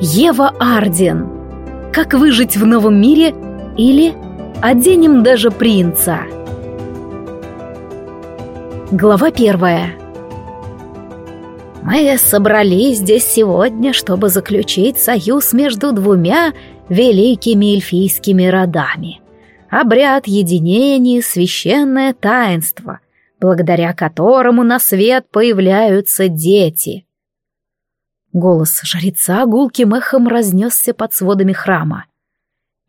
Ева Арден. Как выжить в новом мире или оденем даже принца. Глава первая. Мы собрались здесь сегодня, чтобы заключить союз между двумя великими эльфийскими родами. Обряд единения — священное таинство, благодаря которому на свет появляются дети. Голос жреца гулким эхом разнесся под сводами храма.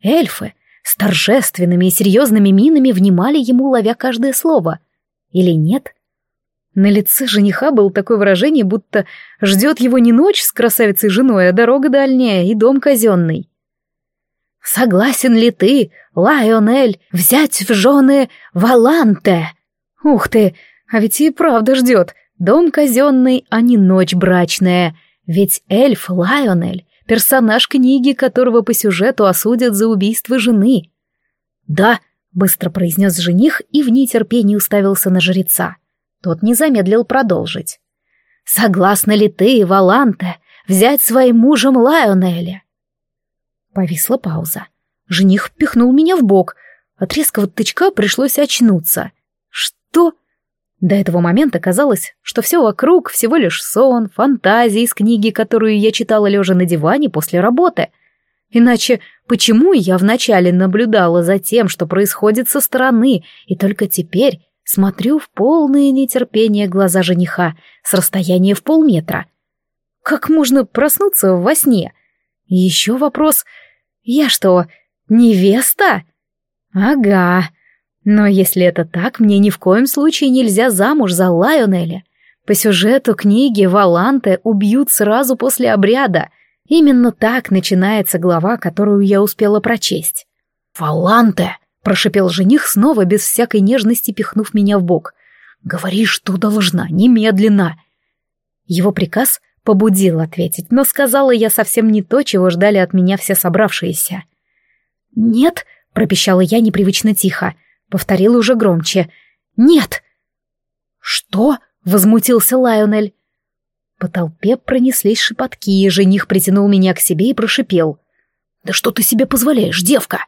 Эльфы с торжественными и серьезными минами внимали ему, ловя каждое слово. Или нет? На лице жениха было такое выражение, будто ждет его не ночь с красавицей женой, а дорога дальняя и дом казенный. «Согласен ли ты, Лайонель, взять в жены Валанте?» «Ух ты, а ведь и правда ждет. Дом казенный, а не ночь брачная. Ведь эльф Лайонель — персонаж книги, которого по сюжету осудят за убийство жены». «Да», — быстро произнес жених и в нетерпении уставился на жреца. Тот не замедлил продолжить. «Согласна ли ты, Валанте, взять своим мужем Лайонеля?» Повисла пауза. Жених пихнул меня в бок. От резкого тычка пришлось очнуться. «Что?» До этого момента казалось, что все вокруг всего лишь сон, фантазия из книги, которую я читала лежа на диване после работы. Иначе почему я вначале наблюдала за тем, что происходит со стороны, и только теперь Смотрю в полное нетерпение глаза жениха с расстояния в полметра. Как можно проснуться во сне? Еще вопрос. Я что, невеста? Ага. Но если это так, мне ни в коем случае нельзя замуж за Лайонеля. По сюжету книги Валанте убьют сразу после обряда. Именно так начинается глава, которую я успела прочесть. «Валанте!» прошипел жених снова без всякой нежности, пихнув меня в бок. «Говори, что должна, немедленно!» Его приказ побудил ответить, но сказала я совсем не то, чего ждали от меня все собравшиеся. «Нет», — пропищала я непривычно тихо, повторила уже громче. «Нет!» «Что?» — возмутился Лайонель. По толпе пронеслись шепотки, и жених притянул меня к себе и прошипел. «Да что ты себе позволяешь, девка?»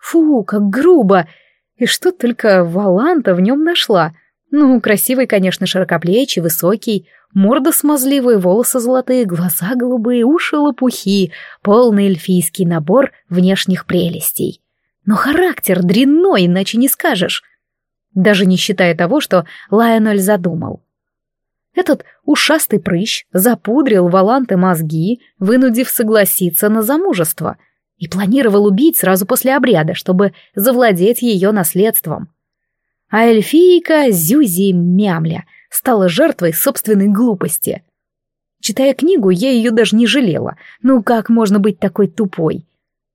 Фу, как грубо! И что только Валанта в нем нашла? Ну, красивый, конечно, широкоплечий, высокий, морда смазливая, волосы золотые, глаза голубые, уши лопухи, полный эльфийский набор внешних прелестей. Но характер дрянной, иначе не скажешь. Даже не считая того, что Лайонель задумал. Этот ушастый прыщ запудрил Валанте мозги, вынудив согласиться на замужество — и планировал убить сразу после обряда, чтобы завладеть ее наследством. А эльфийка Зюзи Мямля стала жертвой собственной глупости. Читая книгу, я ее даже не жалела. Ну как можно быть такой тупой?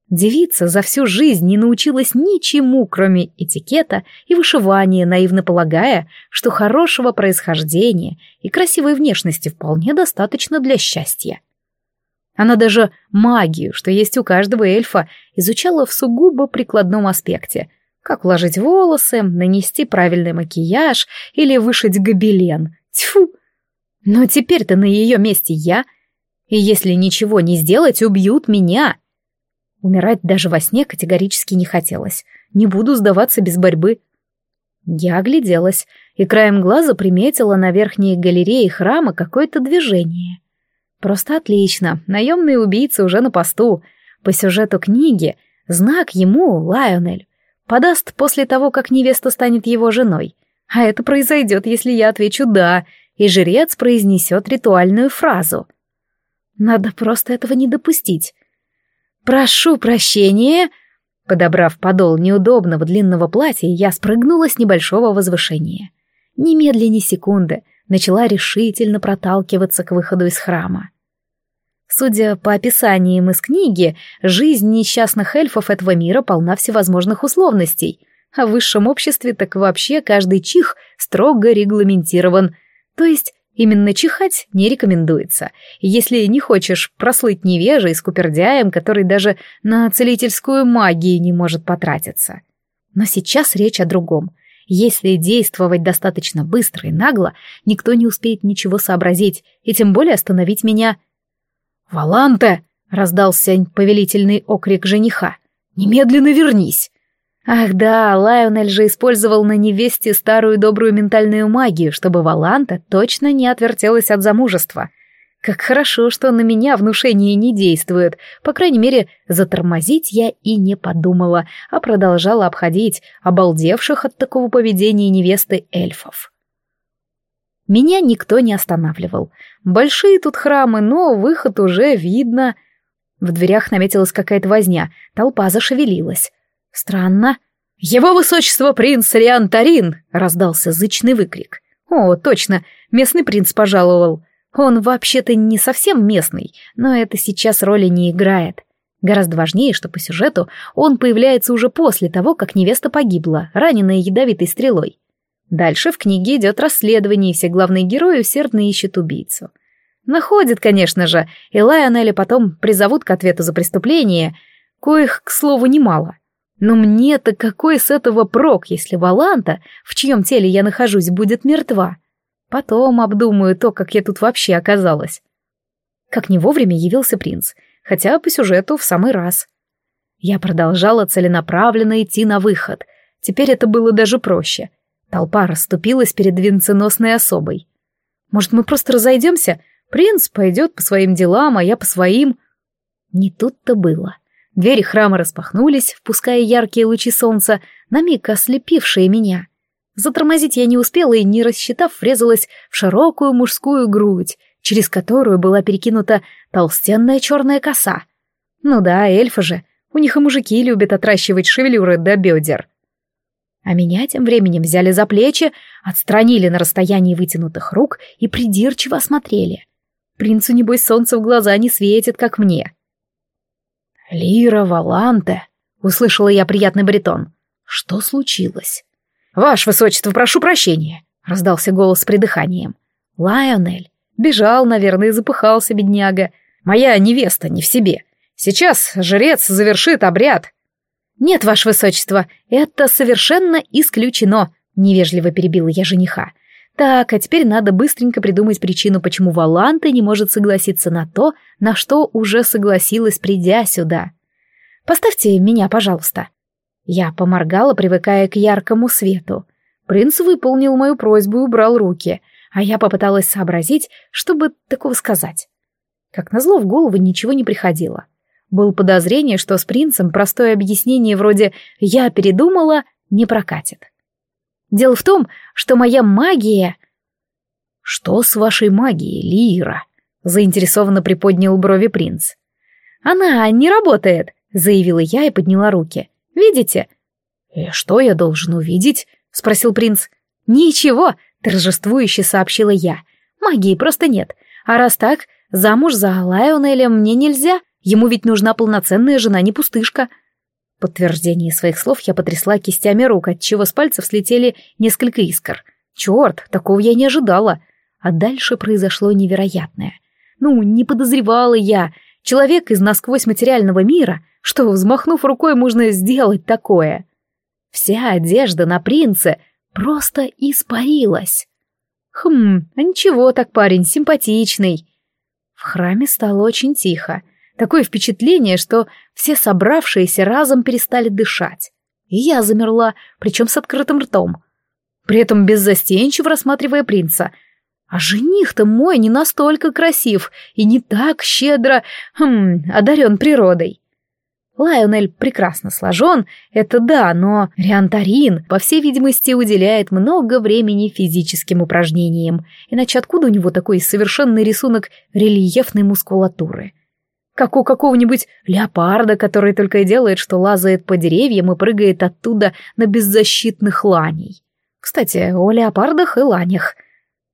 Девица за всю жизнь не научилась ничему, кроме этикета и вышивания, наивно полагая, что хорошего происхождения и красивой внешности вполне достаточно для счастья. Она даже магию, что есть у каждого эльфа, изучала в сугубо прикладном аспекте. Как уложить волосы, нанести правильный макияж или вышить гобелен. Тьфу! Но теперь-то на ее месте я. И если ничего не сделать, убьют меня. Умирать даже во сне категорически не хотелось. Не буду сдаваться без борьбы. Я огляделась и краем глаза приметила на верхней галерее храма какое-то движение. Просто отлично, наемный убийца уже на посту. По сюжету книги знак ему, Лайонель, подаст после того, как невеста станет его женой. А это произойдет, если я отвечу «да», и жрец произнесет ритуальную фразу. Надо просто этого не допустить. «Прошу прощения!» Подобрав подол неудобного длинного платья, я спрыгнула с небольшого возвышения. Немедленно ни секунды начала решительно проталкиваться к выходу из храма. Судя по описаниям из книги, жизнь несчастных эльфов этого мира полна всевозможных условностей, а в высшем обществе так вообще каждый чих строго регламентирован, то есть именно чихать не рекомендуется, если не хочешь прослыть невежей с купердяем, который даже на целительскую магию не может потратиться. Но сейчас речь о другом. Если действовать достаточно быстро и нагло, никто не успеет ничего сообразить, и тем более остановить меня — «Валанте!» — раздался повелительный окрик жениха. «Немедленно вернись!» Ах да, Лайонель же использовал на невесте старую добрую ментальную магию, чтобы Валанта точно не отвертелась от замужества. Как хорошо, что на меня внушение не действует. По крайней мере, затормозить я и не подумала, а продолжала обходить обалдевших от такого поведения невесты эльфов. Меня никто не останавливал. Большие тут храмы, но выход уже видно. В дверях наметилась какая-то возня, толпа зашевелилась. Странно. «Его высочество принц Риан Тарин!» — раздался зычный выкрик. «О, точно, местный принц пожаловал. Он вообще-то не совсем местный, но это сейчас роли не играет. Гораздо важнее, что по сюжету он появляется уже после того, как невеста погибла, раненая ядовитой стрелой. Дальше в книге идет расследование, и все главные герои усердно ищут убийцу. Находят, конечно же, и Лайонеля потом призовут к ответу за преступление, коих, к слову, немало. Но мне-то какой с этого прок, если Валанта, в чьем теле я нахожусь, будет мертва? Потом обдумаю то, как я тут вообще оказалась. Как не вовремя явился принц, хотя по сюжету в самый раз. Я продолжала целенаправленно идти на выход. Теперь это было даже проще. Толпа расступилась перед венценосной особой. Может, мы просто разойдемся? Принц пойдет по своим делам, а я по своим. Не тут-то было. Двери храма распахнулись, впуская яркие лучи солнца, на миг ослепившие меня. Затормозить я не успела и, не рассчитав, врезалась в широкую мужскую грудь, через которую была перекинута толстенная черная коса. Ну да, эльфы же, у них и мужики любят отращивать шевелюры до бедер. А меня тем временем взяли за плечи, отстранили на расстоянии вытянутых рук и придирчиво осмотрели. Принцу, небось, солнце в глаза не светит, как мне. «Лира Валанте», — услышала я приятный баритон. «Что случилось?» «Ваше высочество, прошу прощения», — раздался голос с придыханием. «Лайонель. Бежал, наверное, и запыхался, бедняга. Моя невеста не в себе. Сейчас жрец завершит обряд». «Нет, ваше высочество, это совершенно исключено», — невежливо перебила я жениха. Так, а теперь надо быстренько придумать причину, почему Валанта не может согласиться на то, на что уже согласилась, придя сюда. Поставьте меня, пожалуйста. Я поморгала, привыкая к яркому свету. Принц выполнил мою просьбу и убрал руки, а я попыталась сообразить, чтобы такого сказать. Как назло, в голову ничего не приходило. Было подозрение, что с принцем простое объяснение вроде «я передумала» не прокатит. Дело в том, что моя магия... Что с вашей магией, Лира? Заинтересованно приподнял брови принц. Она не работает, заявила я и подняла руки. Видите? И что я должен увидеть? Спросил принц. Ничего, торжествующе сообщила я. Магии просто нет. А раз так, замуж за Лайонелем мне нельзя. Ему ведь нужна полноценная жена, не пустышка подтверждение своих слов я потрясла кистями рук, отчего с пальцев слетели несколько искр. Черт, такого я не ожидала. А дальше произошло невероятное. Ну, не подозревала я. Человек из насквозь материального мира, что, взмахнув рукой, можно сделать такое. Вся одежда на принце просто испарилась. Хм, а ничего так парень, симпатичный. В храме стало очень тихо. Такое впечатление, что все собравшиеся разом перестали дышать. И я замерла, причем с открытым ртом. При этом беззастенчиво рассматривая принца. А жених-то мой не настолько красив и не так щедро, хм, одарен природой. Лайонель прекрасно сложен, это да, но Риантарин, по всей видимости, уделяет много времени физическим упражнениям, иначе откуда у него такой совершенный рисунок рельефной мускулатуры? Как у какого-нибудь леопарда, который только и делает, что лазает по деревьям и прыгает оттуда на беззащитных ланей. Кстати, о леопардах и ланях.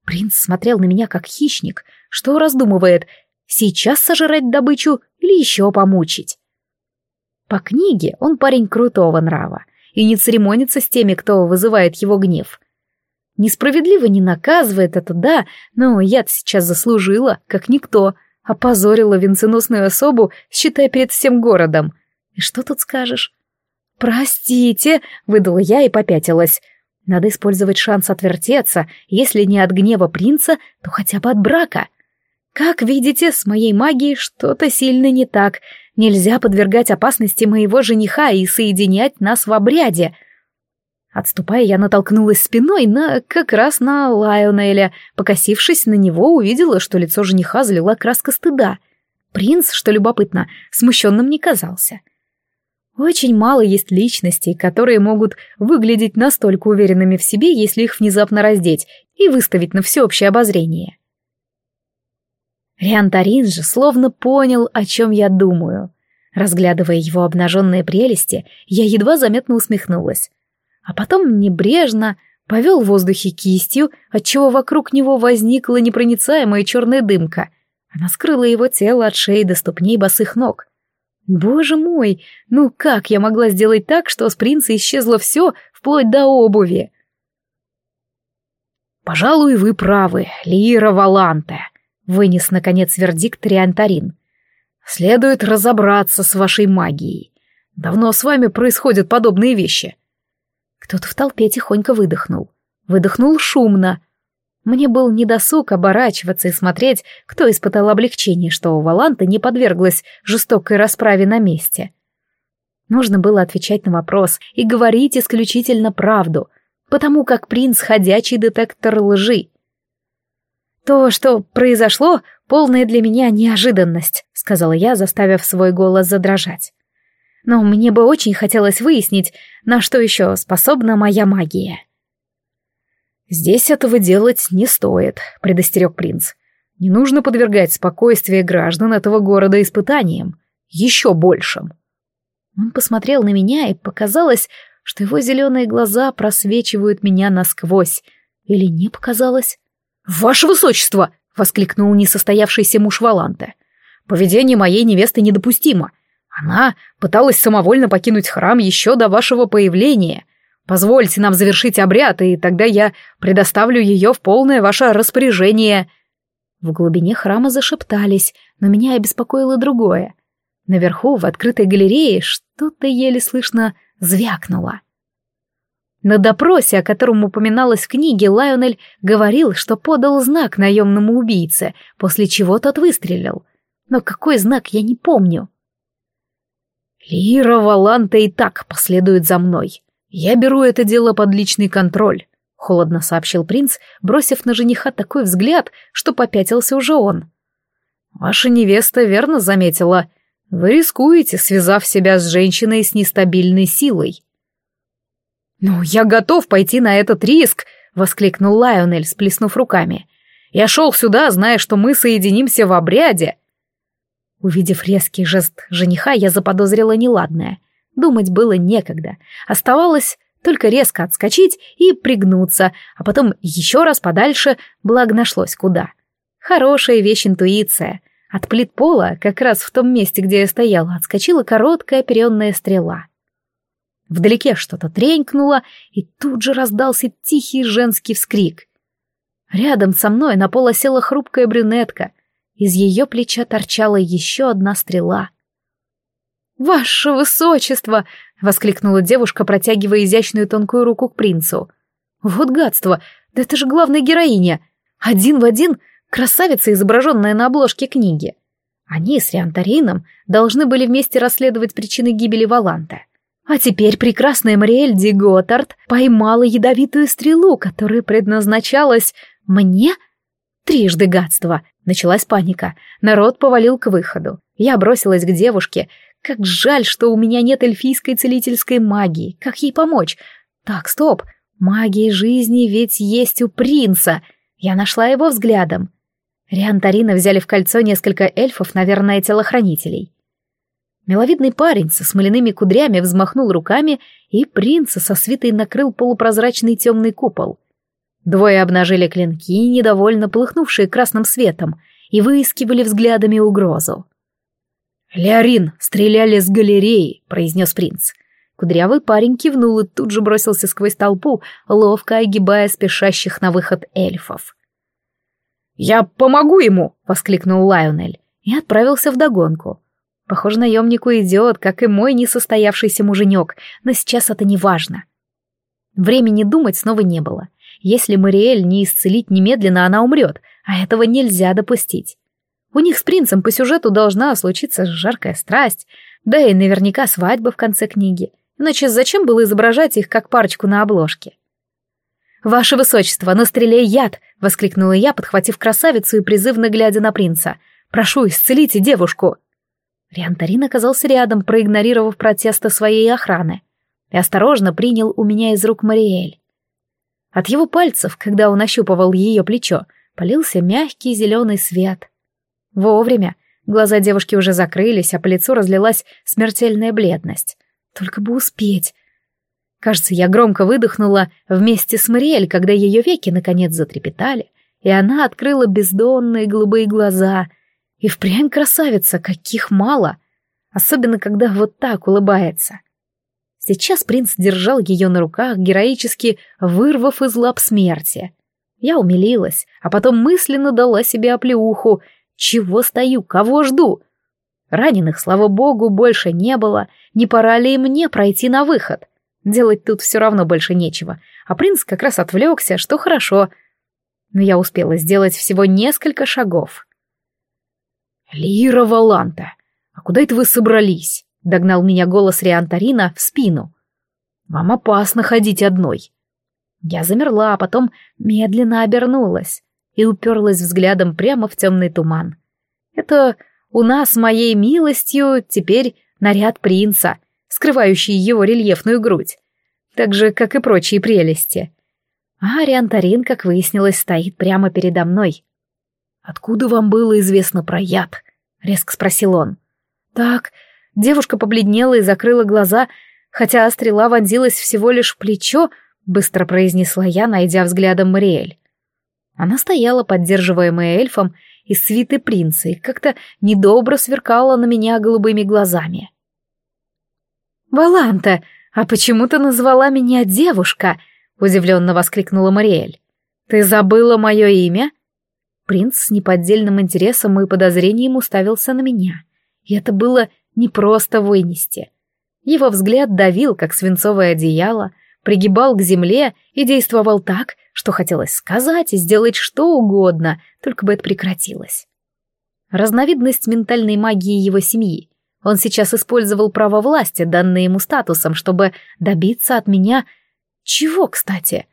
Принц смотрел на меня как хищник, что раздумывает, сейчас сожрать добычу или еще помучить. По книге он парень крутого нрава и не церемонится с теми, кто вызывает его гнев. Несправедливо не наказывает это, да, но я-то сейчас заслужила, как никто — Опозорила венценосную особу, считая перед всем городом. И что тут скажешь? «Простите», — выдала я и попятилась. Надо использовать шанс отвертеться, если не от гнева принца, то хотя бы от брака. Как видите, с моей магией что-то сильно не так. Нельзя подвергать опасности моего жениха и соединять нас в обряде. Отступая, я натолкнулась спиной на как раз на Лайонеля. Покосившись на него, увидела, что лицо жениха залила краска стыда. Принц, что любопытно, смущенным не казался. Очень мало есть личностей, которые могут выглядеть настолько уверенными в себе, если их внезапно раздеть и выставить на всеобщее обозрение. Риантарин же словно понял, о чем я думаю. Разглядывая его обнаженные прелести, я едва заметно усмехнулась. А потом небрежно повел в воздухе кистью, отчего вокруг него возникла непроницаемая черная дымка. Она скрыла его тело от шеи до ступней босых ног. Боже мой, ну как я могла сделать так, что с принца исчезло все, вплоть до обуви? «Пожалуй, вы правы, Лира Валанте», Вынес, наконец, вердикт Риантарин. «Следует разобраться с вашей магией. Давно с вами происходят подобные вещи». Кто-то в толпе тихонько выдохнул. Выдохнул шумно. Мне был недосуг оборачиваться и смотреть, кто испытал облегчение, что Валанта не подверглась жестокой расправе на месте. Нужно было отвечать на вопрос и говорить исключительно правду, потому как принц — ходячий детектор лжи. «То, что произошло, полная для меня неожиданность», — сказала я, заставив свой голос задрожать. «Но мне бы очень хотелось выяснить, на что еще способна моя магия». «Здесь этого делать не стоит», — предостерег принц. «Не нужно подвергать спокойствие граждан этого города испытаниям. Еще большим». Он посмотрел на меня, и показалось, что его зеленые глаза просвечивают меня насквозь. Или не показалось? «Ваше высочество!» — воскликнул несостоявшийся муж Валанте. «Поведение моей невесты недопустимо. Она пыталась самовольно покинуть храм еще до вашего появления. Позвольте нам завершить обряд, и тогда я предоставлю ее в полное ваше распоряжение». В глубине храма зашептались, но меня обеспокоило другое. Наверху, в открытой галерее, что-то еле слышно звякнуло. На допросе, о котором упоминалось в книге, Лайонель говорил, что подал знак наемному убийце, после чего тот выстрелил. Но какой знак, я не помню. «Лира Валанта и так последует за мной. Я беру это дело под личный контроль», — холодно сообщил принц, бросив на жениха такой взгляд, что попятился уже он. «Ваша невеста верно заметила. Вы рискуете, связав себя с женщиной с нестабильной силой». «Ну, я готов пойти на этот риск!» — воскликнул Лайонель, сплеснув руками. «Я шел сюда, зная, что мы соединимся в обряде!» Увидев резкий жест жениха, я заподозрила неладное. Думать было некогда. Оставалось только резко отскочить и пригнуться, а потом еще раз подальше, благо нашлось куда. Хорошая вещь интуиция. От плит пола, как раз в том месте, где я стояла, отскочила короткая оперенная стрела. Вдалеке что-то тренькнуло, и тут же раздался тихий женский вскрик. Рядом со мной на пол осела хрупкая брюнетка. Из ее плеча торчала еще одна стрела. «Ваше высочество!» — воскликнула девушка, протягивая изящную тонкую руку к принцу. «Вот гадство! Да это же главная героиня! Один в один красавица, изображенная на обложке книги!» Они с Риантарином должны были вместе расследовать причины гибели Валанта. А теперь прекрасная Мариэль Ди Готтард поймала ядовитую стрелу, которая предназначалась мне? Трижды гадство. Началась паника. Народ повалил к выходу. Я бросилась к девушке. Как жаль, что у меня нет эльфийской целительской магии. Как ей помочь? Так, стоп. Магия жизни ведь есть у принца. Я нашла его взглядом. Риантарина взяли в кольцо несколько эльфов, наверное, телохранителей. Миловидный парень со смоляными кудрями взмахнул руками, и принца со свитой накрыл полупрозрачный темный купол. Двое обнажили клинки, недовольно полыхнувшие красным светом, и выискивали взглядами угрозу. «Леорин, стреляли с галереи», — произнес принц. Кудрявый парень кивнул и тут же бросился сквозь толпу, ловко огибая спешащих на выход эльфов. «Я помогу ему!» — воскликнул Лайонель и отправился вдогонку. Похоже, наемнику идет, как и мой несостоявшийся муженек, но сейчас это не важно. Времени думать снова не было. Если Мариэль не исцелить немедленно, она умрет, а этого нельзя допустить. У них с принцем по сюжету должна случиться жаркая страсть, да и наверняка свадьба в конце книги. Иначе зачем было изображать их как парочку на обложке? «Ваше высочество, на стреле яд!» — воскликнула я, подхватив красавицу и призывно глядя на принца. «Прошу, исцелите девушку!» Риантарин оказался рядом, проигнорировав протесты своей охраны, и осторожно принял у меня из рук Мариэль. От его пальцев, когда он ощупывал ее плечо, полился мягкий зеленый свет. Вовремя. Глаза девушки уже закрылись, а по лицу разлилась смертельная бледность. Только бы успеть. Кажется, я громко выдохнула вместе с Мариэль, когда ее веки наконец затрепетали, и она открыла бездонные голубые глаза. И впрямь красавица, каких мало. Особенно, когда вот так улыбается. Сейчас принц держал ее на руках, героически вырвав из лап смерти. Я умилилась, а потом мысленно дала себе оплеуху. Чего стою, кого жду? Раненых, слава богу, больше не было. Не пора ли мне пройти на выход? Делать тут все равно больше нечего. А принц как раз отвлекся, что хорошо. Но я успела сделать всего несколько шагов. «Лира Валанта, а куда это вы собрались?» — догнал меня голос Риантарина в спину. «Вам опасно ходить одной». Я замерла, а потом медленно обернулась и уперлась взглядом прямо в темный туман. Это у нас моей милостью теперь наряд принца, скрывающий его рельефную грудь, так же, как и прочие прелести. А Риантарин, как выяснилось, стоит прямо передо мной. «Откуда вам было известно про яд?» — резко спросил он. «Так, Девушка побледнела и закрыла глаза, хотя стрела вонзилась всего лишь в плечо, быстро произнесла я, найдя взглядом Мариэль. Она стояла, поддерживаемая эльфом, из свиты принца, и как-то недобро сверкала на меня голубыми глазами. «Валанта, а почему ты назвала меня девушка?» — удивленно воскликнула Мариэль. «Ты забыла мое имя?» Принц с неподдельным интересом и подозрением уставился на меня. И это было не просто вынести. Его взгляд давил, как свинцовое одеяло, пригибал к земле и действовал так, что хотелось сказать и сделать что угодно, только бы это прекратилось. Разновидность ментальной магии его семьи. Он сейчас использовал право власти, данное ему статусом, чтобы добиться от меня... Чего, кстати?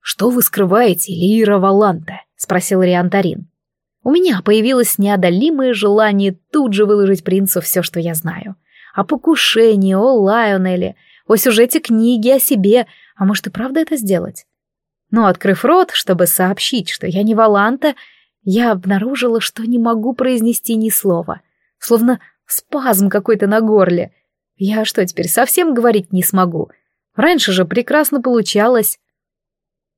«Что вы скрываете, Лира Валанта?» — спросил Риантарин. У меня появилось неодолимое желание тут же выложить принцу все, что я знаю. О покушении, о Лайонеле, о сюжете книги, о себе, а может и правда это сделать? Но, открыв рот, чтобы сообщить, что я не Валанта, я обнаружила, что не могу произнести ни слова. Словно спазм какой-то на горле. Я что, теперь совсем говорить не смогу? Раньше же прекрасно получалось.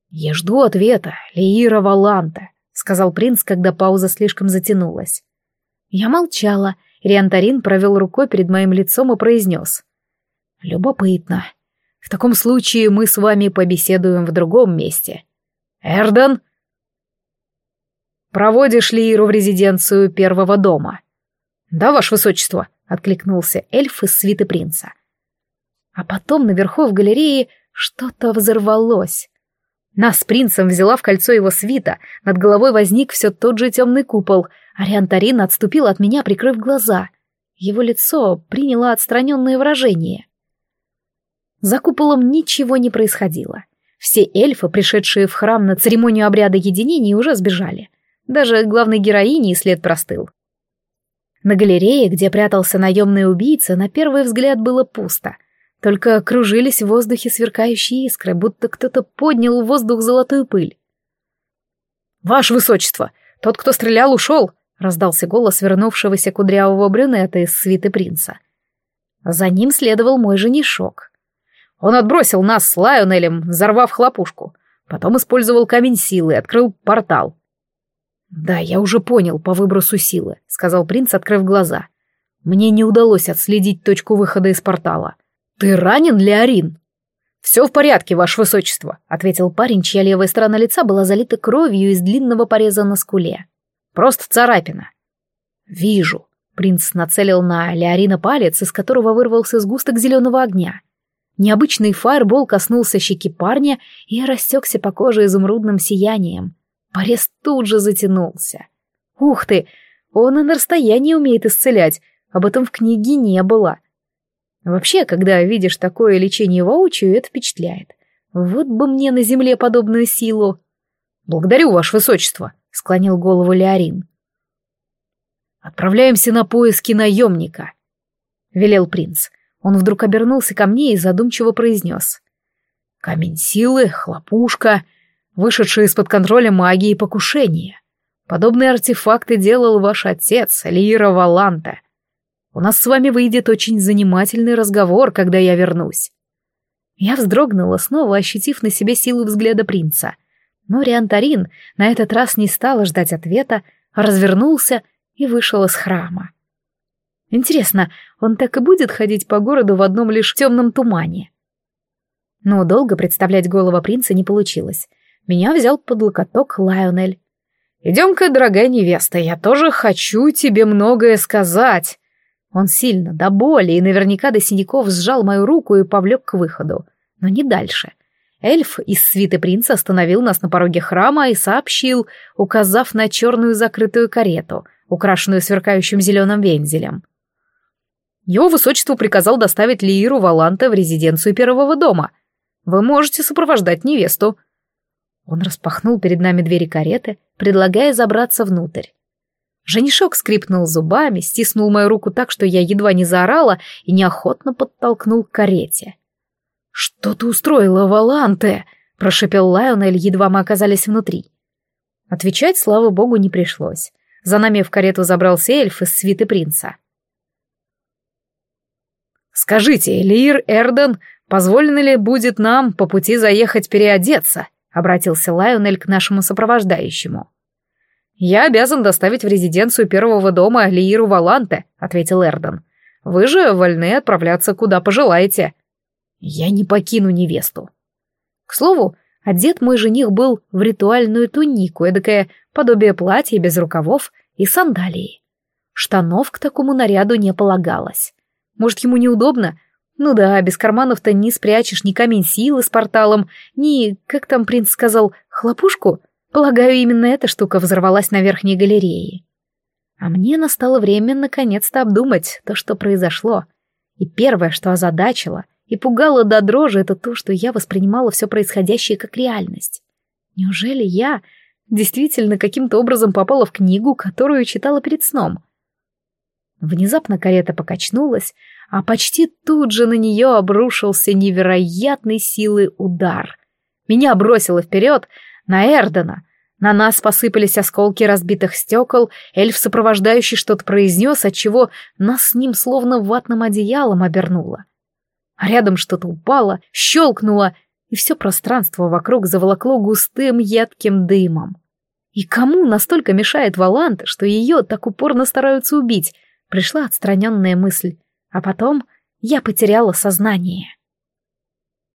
Я жду ответа, Леира Валанта сказал принц, когда пауза слишком затянулась. Я молчала. Риантарин провел рукой перед моим лицом и произнес. «Любопытно. В таком случае мы с вами побеседуем в другом месте. Эрден, проводишь ли Иру в резиденцию первого дома?» «Да, ваше высочество», — откликнулся эльф из свиты принца. А потом наверху в галерее что-то взорвалось. Нас с принцем взяла в кольцо его свита, над головой возник все тот же темный купол, а Риантарин отступил от меня, прикрыв глаза. Его лицо приняло отстраненное выражение. За куполом ничего не происходило. Все эльфы, пришедшие в храм на церемонию обряда единения, уже сбежали. Даже главной героини след простыл. На галерее, где прятался наемный убийца, на первый взгляд было пусто — только кружились в воздухе сверкающие искры, будто кто-то поднял в воздух золотую пыль. «Ваше высочество! Тот, кто стрелял, ушел!» — раздался голос вернувшегося кудрявого брюнета из свиты принца. За ним следовал мой женишок. Он отбросил нас с Лайонелем, взорвав хлопушку. Потом использовал камень силы и открыл портал. «Да, я уже понял по выбросу силы», — сказал принц, открыв глаза. «Мне не удалось отследить точку выхода из портала. «Ты ранен, Леорин?» «Все в порядке, ваше высочество», — ответил парень, чья левая сторона лица была залита кровью из длинного пореза на скуле. «Просто царапина». «Вижу». Принц нацелил на Леорина палец, из которого вырвался сгусток зеленого огня. Необычный фаербол коснулся щеки парня и растекся по коже изумрудным сиянием. Порез тут же затянулся. «Ух ты! Он и на расстоянии умеет исцелять, об этом в книге не было. Вообще, когда видишь такое лечение воочию, это впечатляет. Вот бы мне на земле подобную силу. Благодарю, ваше высочество, склонил голову Леорин. Отправляемся на поиски наемника, велел принц. Он вдруг обернулся ко мне и задумчиво произнес. Камень силы, хлопушка, вышедшие из-под контроля магии покушения. Подобные артефакты делал ваш отец, Лира Валанта. У нас с вами выйдет очень занимательный разговор, когда я вернусь. Я вздрогнула, снова ощутив на себе силу взгляда принца. Но Риантарин на этот раз не стала ждать ответа, а развернулся и вышел из храма. Интересно, он так и будет ходить по городу в одном лишь темном тумане? Но долго представлять голова принца не получилось. Меня взял под локоток Лайонель. «Идем-ка, дорогая невеста, я тоже хочу тебе многое сказать». Он сильно, до боли и наверняка до синяков сжал мою руку и повлек к выходу. Но не дальше. Эльф из свиты принца остановил нас на пороге храма и сообщил, указав на черную закрытую карету, украшенную сверкающим зеленым вензелем. Его высочество приказал доставить Лииру Валанта в резиденцию первого дома. Вы можете сопровождать невесту. Он распахнул перед нами двери кареты, предлагая забраться внутрь. Женишок скрипнул зубами, стиснул мою руку так, что я едва не заорала и неохотно подтолкнул к карете. «Что ты устроила, Валанте?» — прошепел Лайонель, едва мы оказались внутри. Отвечать, слава богу, не пришлось. За нами в карету забрался эльф из свиты принца. «Скажите, Элир Эрден позволено ли будет нам по пути заехать переодеться?» — обратился Лайонель к нашему сопровождающему. «Я обязан доставить в резиденцию первого дома Лииру Валанте», — ответил Эрден. «Вы же вольны отправляться куда пожелаете». «Я не покину невесту». К слову, одет мой жених был в ритуальную тунику, эдакое подобие платья без рукавов и сандалии. Штанов к такому наряду не полагалось. Может, ему неудобно, ну да, без карманов-то не спрячешь ни камень силы с порталом, ни, как там принц сказал, хлопушку. Полагаю, именно эта штука взорвалась на верхней галерее. А мне настало время наконец-то обдумать то, что произошло. И первое, что озадачило и пугало до дрожи, это то, что я воспринимала все происходящее как реальность. Неужели я действительно каким-то образом попала в книгу, которую читала перед сном? Внезапно карета покачнулась, а почти тут же на нее обрушился невероятной силы удар. Меня бросило вперед на Эрдена. На нас посыпались осколки разбитых стекол, эльф, сопровождающий, что-то произнес, отчего нас с ним словно ватным одеялом обернуло. Рядом что-то упало, щелкнуло, и все пространство вокруг заволокло густым едким дымом. И кому настолько мешает Валант, что ее так упорно стараются убить, пришла отстраненная мысль, а потом я потеряла сознание.